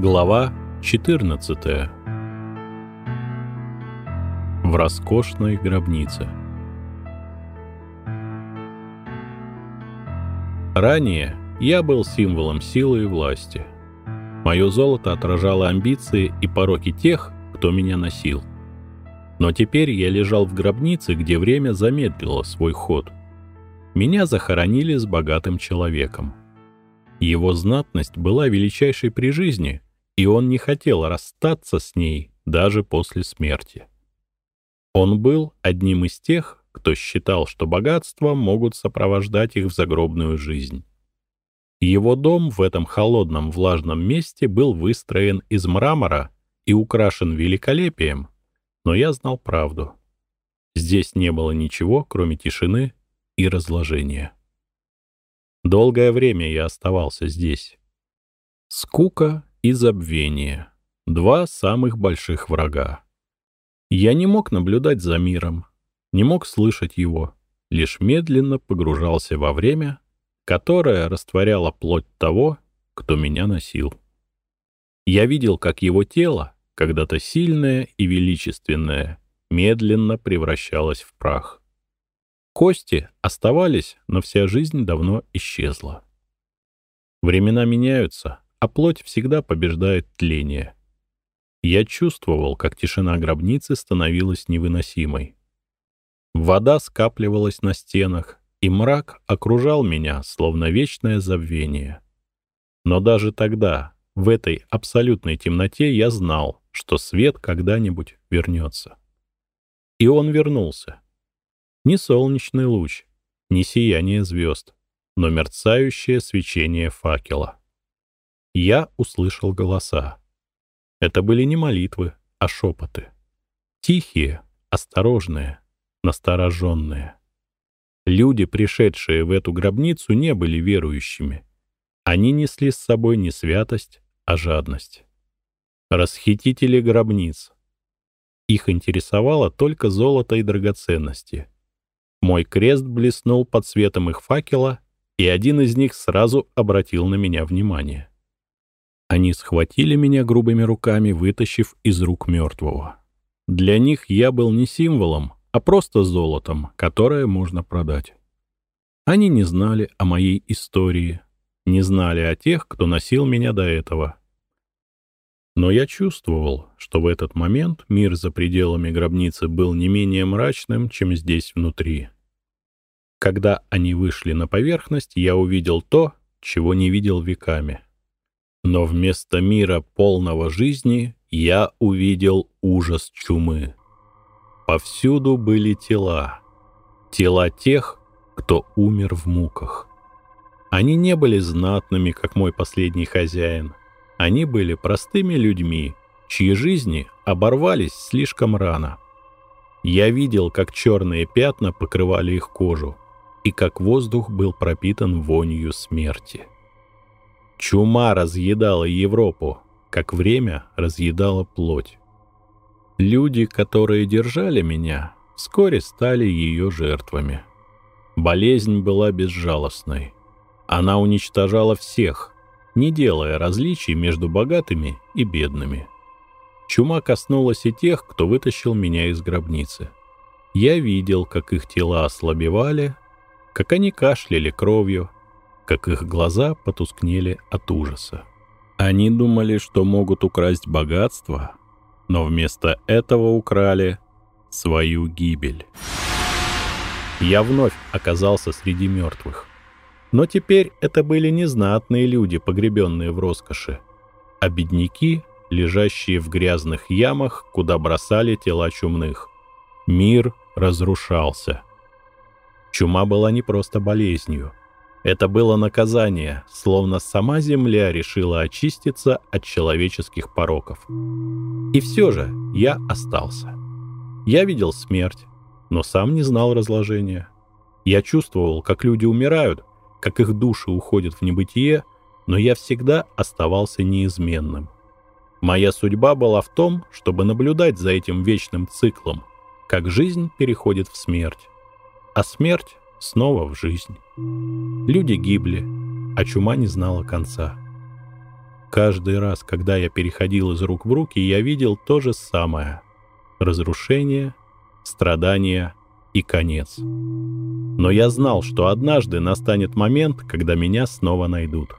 Глава 14 В роскошной гробнице Ранее я был символом силы и власти. Мое золото отражало амбиции и пороки тех, кто меня носил. Но теперь я лежал в гробнице, где время замедлило свой ход. Меня захоронили с богатым человеком. Его знатность была величайшей при жизни, и он не хотел расстаться с ней даже после смерти. Он был одним из тех, кто считал, что богатства могут сопровождать их в загробную жизнь. Его дом в этом холодном влажном месте был выстроен из мрамора и украшен великолепием, но я знал правду. Здесь не было ничего, кроме тишины и разложения. Долгое время я оставался здесь. Скука и забвение — два самых больших врага. Я не мог наблюдать за миром, не мог слышать его, лишь медленно погружался во время, которое растворяло плоть того, кто меня носил. Я видел, как его тело, когда-то сильное и величественное, медленно превращалось в прах. Кости оставались, но вся жизнь давно исчезла. Времена меняются, а плоть всегда побеждает тление. Я чувствовал, как тишина гробницы становилась невыносимой. Вода скапливалась на стенах, и мрак окружал меня, словно вечное забвение. Но даже тогда, в этой абсолютной темноте, я знал, что свет когда-нибудь вернется. И он вернулся. Не солнечный луч, не сияние звезд, но мерцающее свечение факела. Я услышал голоса. Это были не молитвы, а шепоты. Тихие, осторожные, настороженные. Люди, пришедшие в эту гробницу, не были верующими. Они несли с собой не святость, а жадность. Расхитители гробниц. Их интересовало только золото и драгоценности — мой крест блеснул под светом их факела, и один из них сразу обратил на меня внимание. Они схватили меня грубыми руками, вытащив из рук мертвого. Для них я был не символом, а просто золотом, которое можно продать. Они не знали о моей истории, не знали о тех, кто носил меня до этого. Но я чувствовал, что в этот момент мир за пределами гробницы был не менее мрачным, чем здесь внутри. Когда они вышли на поверхность, я увидел то, чего не видел веками. Но вместо мира полного жизни я увидел ужас чумы. Повсюду были тела. Тела тех, кто умер в муках. Они не были знатными, как мой последний хозяин. Они были простыми людьми, чьи жизни оборвались слишком рано. Я видел, как черные пятна покрывали их кожу, и как воздух был пропитан вонью смерти. Чума разъедала Европу, как время разъедало плоть. Люди, которые держали меня, вскоре стали ее жертвами. Болезнь была безжалостной. Она уничтожала всех, не делая различий между богатыми и бедными. Чума коснулась и тех, кто вытащил меня из гробницы. Я видел, как их тела ослабевали, как они кашляли кровью, как их глаза потускнели от ужаса. Они думали, что могут украсть богатство, но вместо этого украли свою гибель. Я вновь оказался среди мертвых. Но теперь это были не знатные люди, погребенные в роскоши, а бедняки, лежащие в грязных ямах, куда бросали тела чумных. Мир разрушался — Чума была не просто болезнью. Это было наказание, словно сама земля решила очиститься от человеческих пороков. И все же я остался. Я видел смерть, но сам не знал разложения. Я чувствовал, как люди умирают, как их души уходят в небытие, но я всегда оставался неизменным. Моя судьба была в том, чтобы наблюдать за этим вечным циклом, как жизнь переходит в смерть а смерть снова в жизнь. Люди гибли, а чума не знала конца. Каждый раз, когда я переходил из рук в руки, я видел то же самое — разрушение, страдания и конец. Но я знал, что однажды настанет момент, когда меня снова найдут.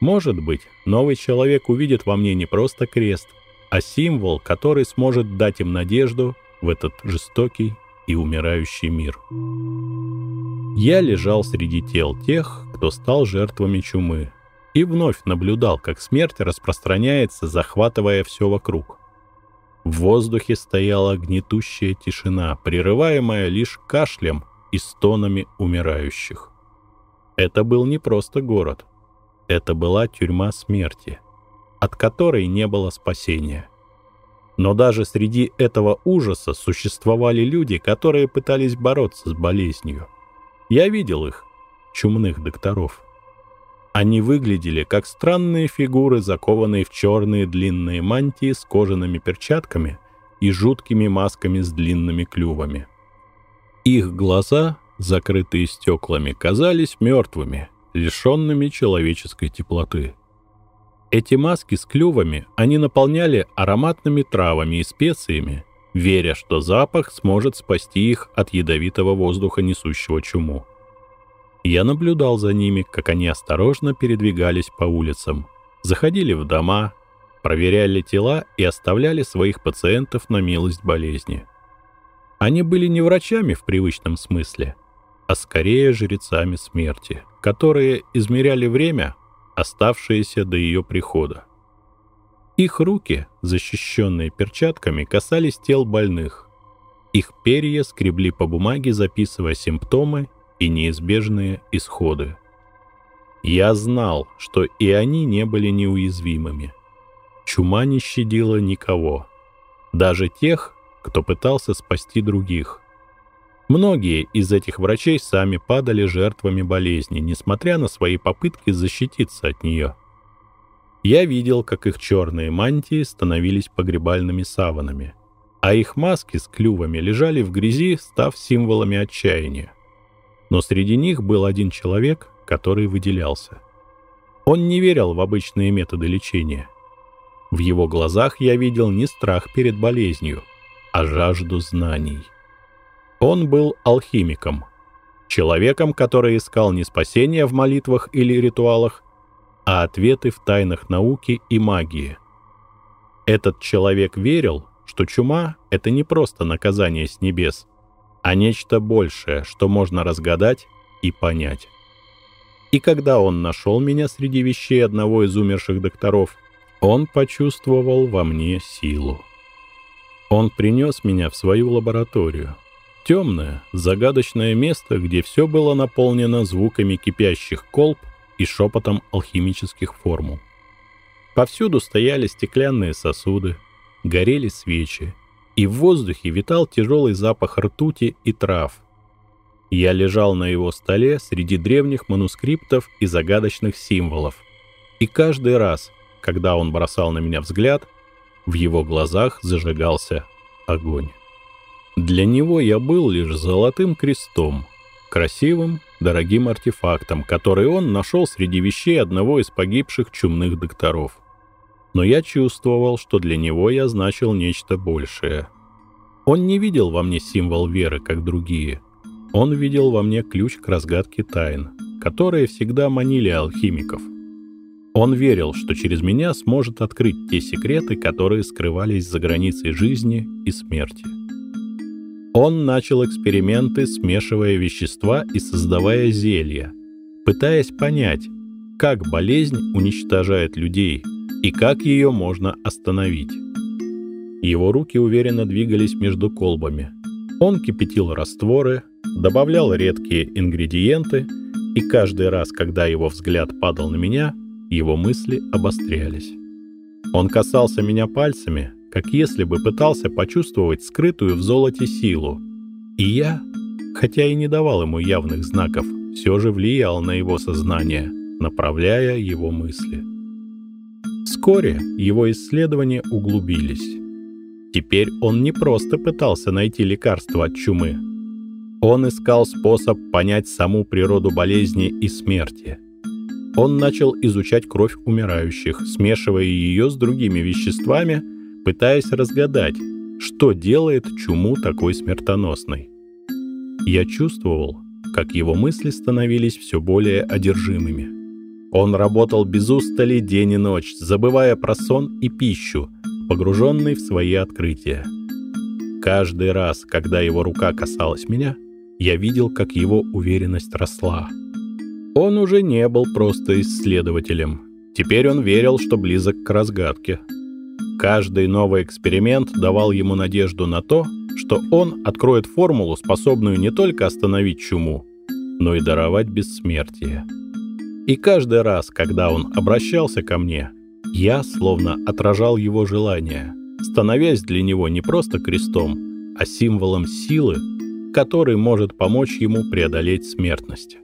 Может быть, новый человек увидит во мне не просто крест, а символ, который сможет дать им надежду в этот жестокий и умирающий мир. Я лежал среди тел тех, кто стал жертвами чумы, и вновь наблюдал, как смерть распространяется, захватывая все вокруг. В воздухе стояла гнетущая тишина, прерываемая лишь кашлем и стонами умирающих. Это был не просто город. Это была тюрьма смерти, от которой не было спасения. Но даже среди этого ужаса существовали люди, которые пытались бороться с болезнью. Я видел их, чумных докторов. Они выглядели как странные фигуры, закованные в черные длинные мантии с кожаными перчатками и жуткими масками с длинными клювами. Их глаза, закрытые стеклами, казались мертвыми, лишенными человеческой теплоты. Эти маски с клювами они наполняли ароматными травами и специями, веря, что запах сможет спасти их от ядовитого воздуха, несущего чуму. Я наблюдал за ними, как они осторожно передвигались по улицам, заходили в дома, проверяли тела и оставляли своих пациентов на милость болезни. Они были не врачами в привычном смысле, а скорее жрецами смерти, которые измеряли время, оставшееся до ее прихода. Их руки, защищенные перчатками, касались тел больных. Их перья скребли по бумаге, записывая симптомы и неизбежные исходы. Я знал, что и они не были неуязвимыми. Чума не щадила никого, даже тех, кто пытался спасти других. Многие из этих врачей сами падали жертвами болезни, несмотря на свои попытки защититься от нее. Я видел, как их черные мантии становились погребальными саванами, а их маски с клювами лежали в грязи, став символами отчаяния. Но среди них был один человек, который выделялся. Он не верил в обычные методы лечения. В его глазах я видел не страх перед болезнью, а жажду знаний. Он был алхимиком, человеком, который искал не спасение в молитвах или ритуалах, а ответы в тайнах науки и магии. Этот человек верил, что чума — это не просто наказание с небес, а нечто большее, что можно разгадать и понять. И когда он нашел меня среди вещей одного из умерших докторов, он почувствовал во мне силу. Он принес меня в свою лабораторию. Темное, загадочное место, где все было наполнено звуками кипящих колб и шепотом алхимических формул. Повсюду стояли стеклянные сосуды, горели свечи, и в воздухе витал тяжелый запах ртути и трав. Я лежал на его столе среди древних манускриптов и загадочных символов. И каждый раз, когда он бросал на меня взгляд, в его глазах зажигался огонь. Для него я был лишь золотым крестом, красивым, дорогим артефактом, который он нашел среди вещей одного из погибших чумных докторов но я чувствовал, что для него я значил нечто большее. Он не видел во мне символ веры, как другие. Он видел во мне ключ к разгадке тайн, которые всегда манили алхимиков. Он верил, что через меня сможет открыть те секреты, которые скрывались за границей жизни и смерти. Он начал эксперименты, смешивая вещества и создавая зелья, пытаясь понять, как болезнь уничтожает людей, и как ее можно остановить. Его руки уверенно двигались между колбами. Он кипятил растворы, добавлял редкие ингредиенты, и каждый раз, когда его взгляд падал на меня, его мысли обострялись. Он касался меня пальцами, как если бы пытался почувствовать скрытую в золоте силу. И я, хотя и не давал ему явных знаков, все же влиял на его сознание, направляя его мысли. Вскоре его исследования углубились. Теперь он не просто пытался найти лекарство от чумы. Он искал способ понять саму природу болезни и смерти. Он начал изучать кровь умирающих, смешивая ее с другими веществами, пытаясь разгадать, что делает чуму такой смертоносной. Я чувствовал, как его мысли становились все более одержимыми. Он работал без устали день и ночь, забывая про сон и пищу, погруженный в свои открытия. Каждый раз, когда его рука касалась меня, я видел, как его уверенность росла. Он уже не был просто исследователем. Теперь он верил, что близок к разгадке. Каждый новый эксперимент давал ему надежду на то, что он откроет формулу, способную не только остановить чуму, но и даровать бессмертие. И каждый раз, когда он обращался ко мне, я словно отражал его желание, становясь для него не просто крестом, а символом силы, который может помочь ему преодолеть смертность.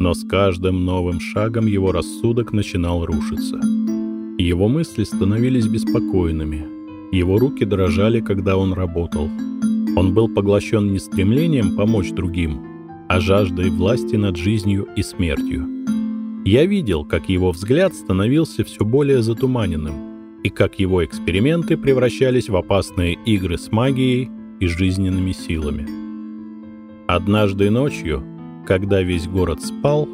Но с каждым новым шагом его рассудок начинал рушиться. Его мысли становились беспокойными, его руки дрожали, когда он работал. Он был поглощен не стремлением помочь другим, а жаждой власти над жизнью и смертью. Я видел, как его взгляд становился все более затуманенным, и как его эксперименты превращались в опасные игры с магией и жизненными силами. Однажды ночью, когда весь город спал,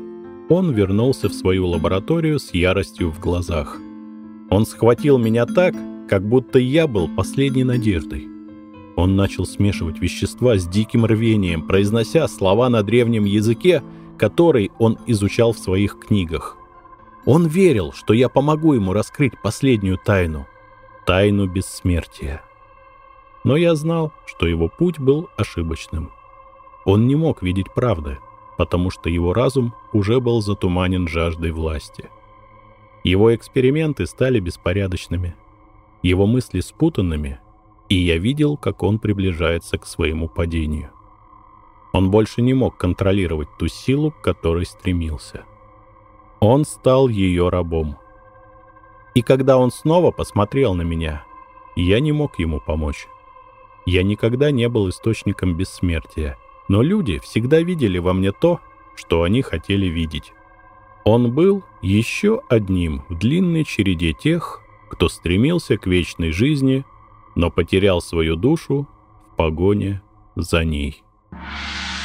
он вернулся в свою лабораторию с яростью в глазах. Он схватил меня так, как будто я был последней надеждой. Он начал смешивать вещества с диким рвением, произнося слова на древнем языке, который он изучал в своих книгах. Он верил, что я помогу ему раскрыть последнюю тайну — тайну бессмертия. Но я знал, что его путь был ошибочным. Он не мог видеть правды, потому что его разум уже был затуманен жаждой власти. Его эксперименты стали беспорядочными, его мысли спутанными, и я видел, как он приближается к своему падению. Он больше не мог контролировать ту силу, к которой стремился. Он стал ее рабом. И когда он снова посмотрел на меня, я не мог ему помочь. Я никогда не был источником бессмертия, но люди всегда видели во мне то, что они хотели видеть. Он был еще одним в длинной череде тех, кто стремился к вечной жизни, но потерял свою душу в погоне за ней. you